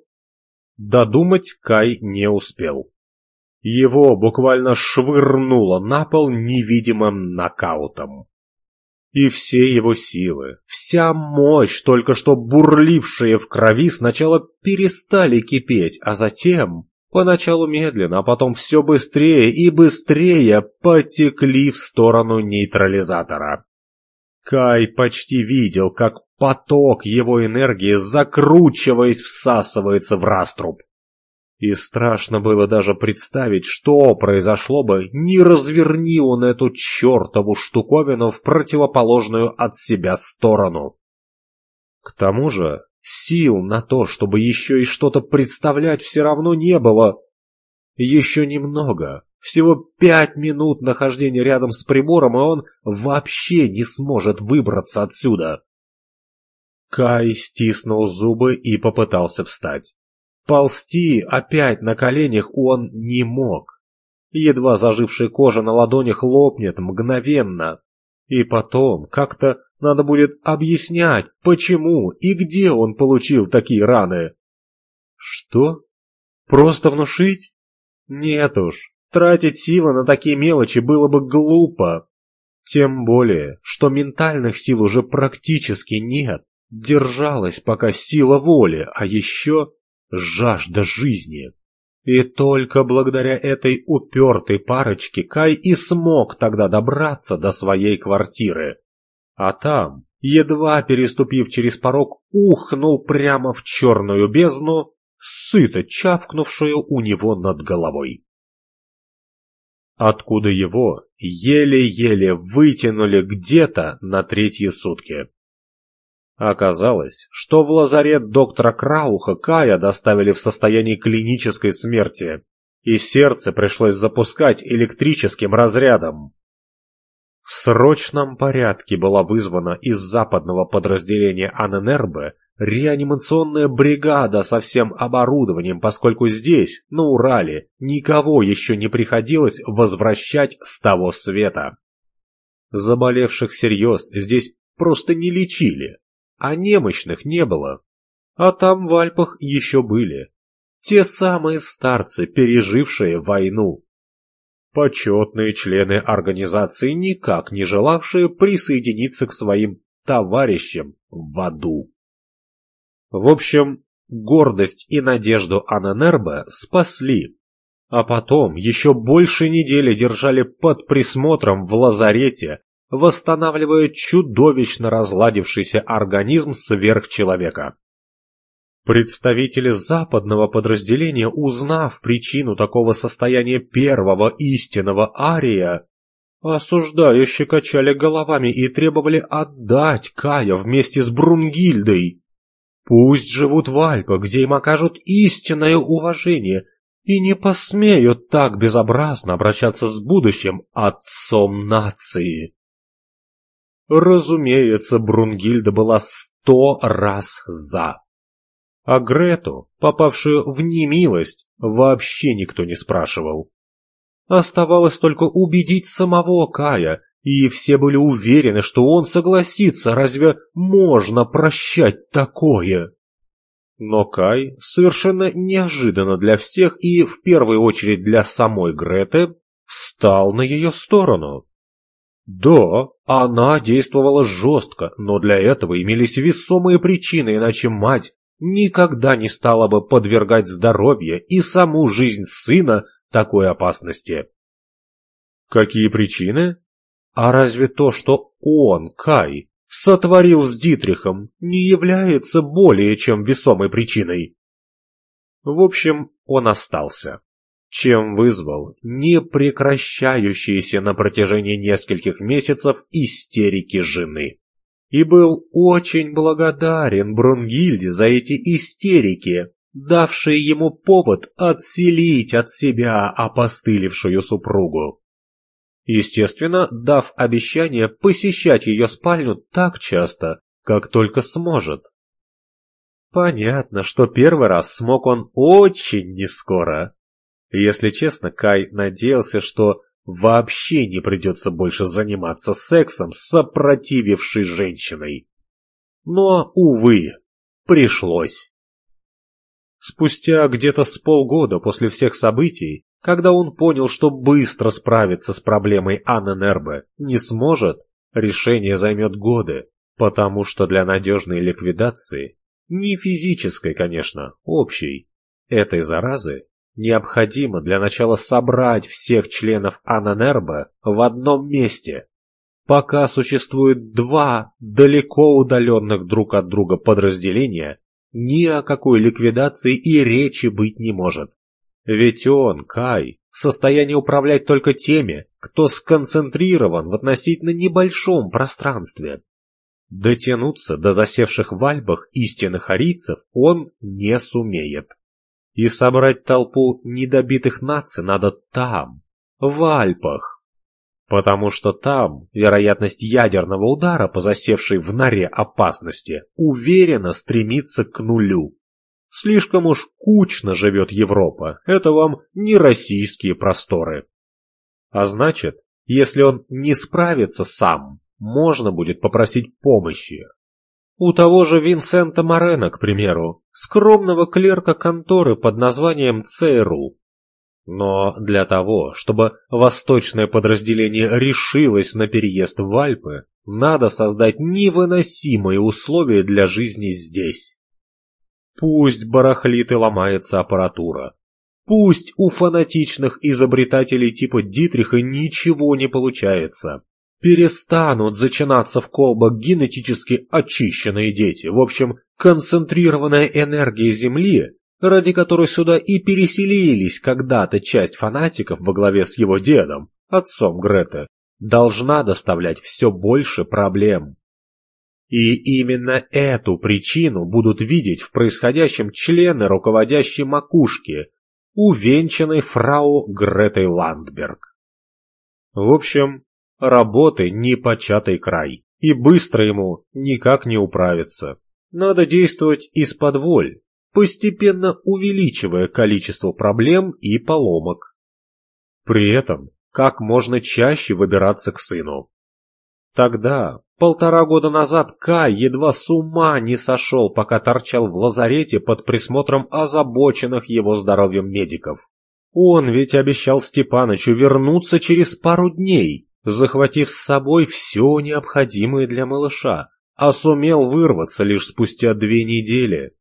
Додумать Кай не успел. Его буквально швырнуло на пол невидимым нокаутом. И все его силы, вся мощь, только что бурлившие в крови, сначала перестали кипеть, а затем, поначалу медленно, а потом все быстрее и быстрее потекли в сторону нейтрализатора. Кай почти видел, как поток его энергии, закручиваясь, всасывается в раструб. И страшно было даже представить, что произошло бы, не разверни он эту чертову штуковину в противоположную от себя сторону. К тому же, сил на то, чтобы еще и что-то представлять, все равно не было. Еще немного, всего пять минут нахождения рядом с прибором, и он вообще не сможет выбраться отсюда. Кай стиснул зубы и попытался встать. Ползти опять на коленях он не мог. Едва зажившая кожа на ладонях лопнет мгновенно. И потом как-то надо будет объяснять, почему и где он получил такие раны. Что? Просто внушить? Нет уж, Тратить силы на такие мелочи было бы глупо. Тем более, что ментальных сил уже практически нет. Держалась пока сила воли, а еще жажда жизни. И только благодаря этой упертой парочке Кай и смог тогда добраться до своей квартиры. А там едва переступив через порог, ухнул прямо в черную бездну, сыто чавкнувшую у него над головой. Откуда его еле-еле вытянули где-то на третьи сутки. Оказалось, что в лазарет доктора Крауха Кая доставили в состоянии клинической смерти, и сердце пришлось запускать электрическим разрядом. В срочном порядке была вызвана из западного подразделения Аненербе реанимационная бригада со всем оборудованием, поскольку здесь, на Урале, никого еще не приходилось возвращать с того света. Заболевших всерьез здесь просто не лечили, а немощных не было. А там в Альпах еще были. Те самые старцы, пережившие войну почетные члены организации, никак не желавшие присоединиться к своим товарищам в аду. В общем, гордость и надежду Ананербе спасли, а потом еще больше недели держали под присмотром в лазарете, восстанавливая чудовищно разладившийся организм сверхчеловека. Представители западного подразделения, узнав причину такого состояния первого истинного ария, осуждающе качали головами и требовали отдать Кая вместе с Брунгильдой. Пусть живут в Альпах, где им окажут истинное уважение, и не посмеют так безобразно обращаться с будущим отцом нации. Разумеется, Брунгильда была сто раз «за». А Грету, попавшую в немилость, вообще никто не спрашивал. Оставалось только убедить самого Кая, и все были уверены, что он согласится, разве можно прощать такое? Но Кай, совершенно неожиданно для всех и в первую очередь для самой Греты, встал на ее сторону. Да, она действовала жестко, но для этого имелись весомые причины, иначе мать никогда не стала бы подвергать здоровье и саму жизнь сына такой опасности. Какие причины? А разве то, что он, Кай, сотворил с Дитрихом, не является более чем весомой причиной? В общем, он остался, чем вызвал непрекращающиеся на протяжении нескольких месяцев истерики жены и был очень благодарен Брунгильде за эти истерики, давшие ему повод отселить от себя опостылевшую супругу. Естественно, дав обещание посещать ее спальню так часто, как только сможет. Понятно, что первый раз смог он очень нескоро. Если честно, Кай надеялся, что вообще не придется больше заниматься сексом с сопротивившей женщиной. Но, увы, пришлось. Спустя где-то с полгода после всех событий, когда он понял, что быстро справиться с проблемой Анненербе не сможет, решение займет годы, потому что для надежной ликвидации, не физической, конечно, общей, этой заразы Необходимо для начала собрать всех членов Ананербо в одном месте. Пока существует два далеко удаленных друг от друга подразделения, ни о какой ликвидации и речи быть не может. Ведь он, Кай, в состоянии управлять только теми, кто сконцентрирован в относительно небольшом пространстве. Дотянуться до засевших в Альбах истинных арийцев он не сумеет. И собрать толпу недобитых наций надо там, в Альпах. Потому что там вероятность ядерного удара по засевшей в норе опасности уверенно стремится к нулю. Слишком уж кучно живет Европа, это вам не российские просторы. А значит, если он не справится сам, можно будет попросить помощи. У того же Винсента Морена, к примеру, скромного клерка конторы под названием ЦРУ. Но для того, чтобы восточное подразделение решилось на переезд в Альпы, надо создать невыносимые условия для жизни здесь. Пусть барахлит и ломается аппаратура. Пусть у фанатичных изобретателей типа Дитриха ничего не получается. Перестанут зачинаться в колбах генетически очищенные дети. В общем, концентрированная энергия Земли, ради которой сюда и переселились когда-то часть фанатиков во главе с его дедом, отцом Греты, должна доставлять все больше проблем. И именно эту причину будут видеть в происходящем члены руководящей макушки, увенчанной фрау Гретой Ландберг. В общем, работы непочатый край, и быстро ему никак не управиться. Надо действовать из-под воль, постепенно увеличивая количество проблем и поломок. При этом как можно чаще выбираться к сыну. Тогда, полтора года назад, Кай едва с ума не сошел, пока торчал в лазарете под присмотром озабоченных его здоровьем медиков. Он ведь обещал Степанычу вернуться через пару дней, захватив с собой все необходимое для малыша, а сумел вырваться лишь спустя две недели.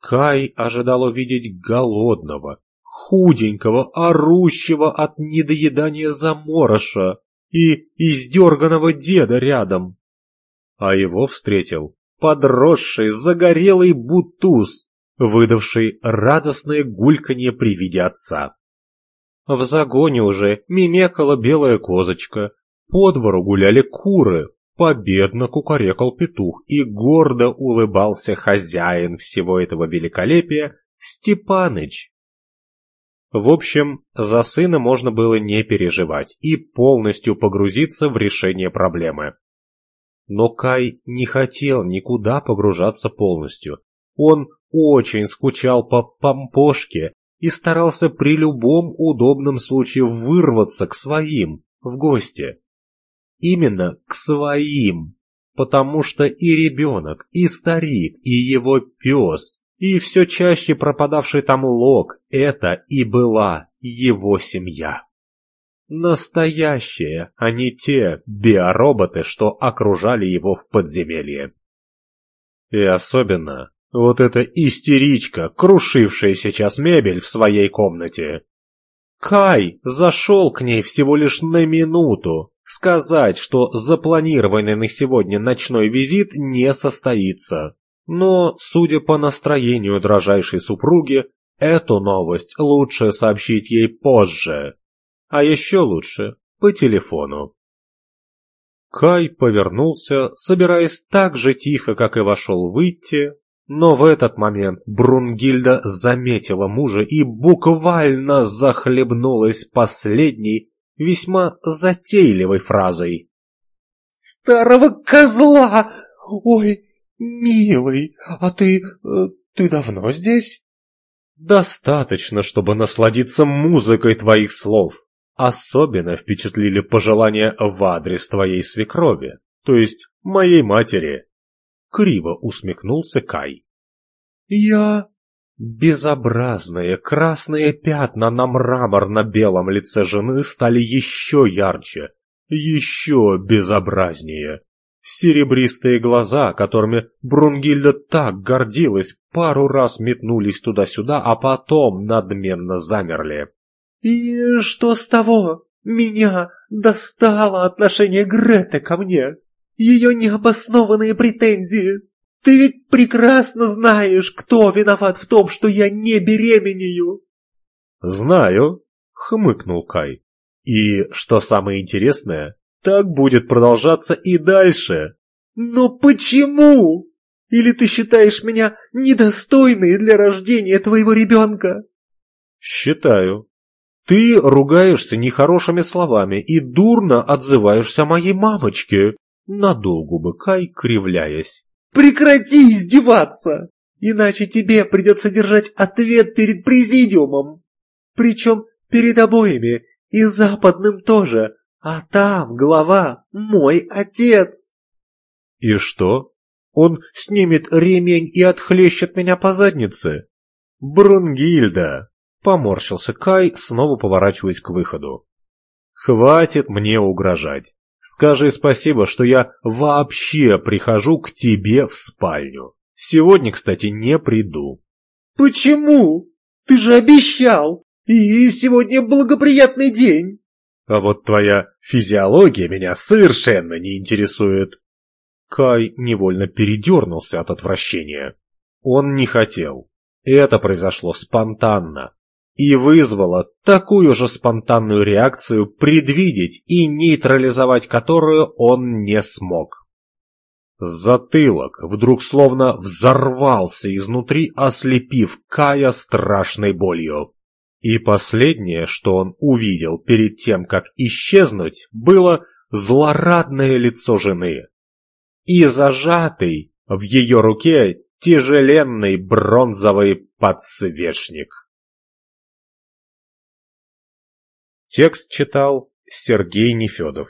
Кай ожидал увидеть голодного, худенького, орущего от недоедания заморыша и издерганного деда рядом. А его встретил подросший загорелый бутуз, выдавший радостное гульканье при виде отца. В загоне уже мимекала белая козочка, по двору гуляли куры, победно кукарекал петух и гордо улыбался хозяин всего этого великолепия Степаныч. В общем, за сына можно было не переживать и полностью погрузиться в решение проблемы. Но Кай не хотел никуда погружаться полностью. Он очень скучал по помпошке и старался при любом удобном случае вырваться к своим, в гости. Именно к своим, потому что и ребенок, и старик, и его пес и все чаще пропадавший там Лок — это и была его семья. Настоящие, а не те биороботы, что окружали его в подземелье. И особенно вот эта истеричка, крушившая сейчас мебель в своей комнате. Кай зашел к ней всего лишь на минуту, сказать, что запланированный на сегодня ночной визит не состоится. Но, судя по настроению дрожайшей супруги, эту новость лучше сообщить ей позже. А еще лучше по телефону. Кай повернулся, собираясь так же тихо, как и вошел выйти, но в этот момент Брунгильда заметила мужа и буквально захлебнулась последней, весьма затейливой фразой. «Старого козла! Ой, «Милый, а ты... Э, ты давно здесь?» «Достаточно, чтобы насладиться музыкой твоих слов. Особенно впечатлили пожелания в адрес твоей свекрови, то есть моей матери». Криво усмехнулся Кай. «Я...» Безобразные красные пятна на мраморно-белом лице жены стали еще ярче, еще безобразнее. Серебристые глаза, которыми Брунгильда так гордилась, пару раз метнулись туда-сюда, а потом надменно замерли. «И что с того? Меня достало отношение Греты ко мне, ее необоснованные претензии. Ты ведь прекрасно знаешь, кто виноват в том, что я не беременею». «Знаю», — хмыкнул Кай. «И, что самое интересное, так будет продолжаться и дальше. Но почему? Или ты считаешь меня недостойной для рождения твоего ребенка? Считаю. Ты ругаешься нехорошими словами и дурно отзываешься о моей мамочке. Надул губы Кай, кривляясь. Прекрати издеваться! Иначе тебе придется держать ответ перед президиумом. Причем перед обоими, и западным тоже. А там глава мой отец. И что? Он снимет ремень и отхлещет меня по заднице? Брунгильда! Поморщился Кай, снова поворачиваясь к выходу. Хватит мне угрожать. Скажи спасибо, что я вообще прихожу к тебе в спальню. Сегодня, кстати, не приду. Почему? Ты же обещал. И сегодня благоприятный день. А вот твоя физиология меня совершенно не интересует. Кай невольно передернулся от отвращения. Он не хотел. Это произошло спонтанно и вызвало такую же спонтанную реакцию, предвидеть и нейтрализовать которую он не смог. Затылок вдруг словно взорвался изнутри, ослепив Кая страшной болью. И последнее, что он увидел перед тем, как исчезнуть, было злорадное лицо жены. И зажатый в ее руке тяжеленный бронзовый подсвечник. Текст читал Сергей Нефедов.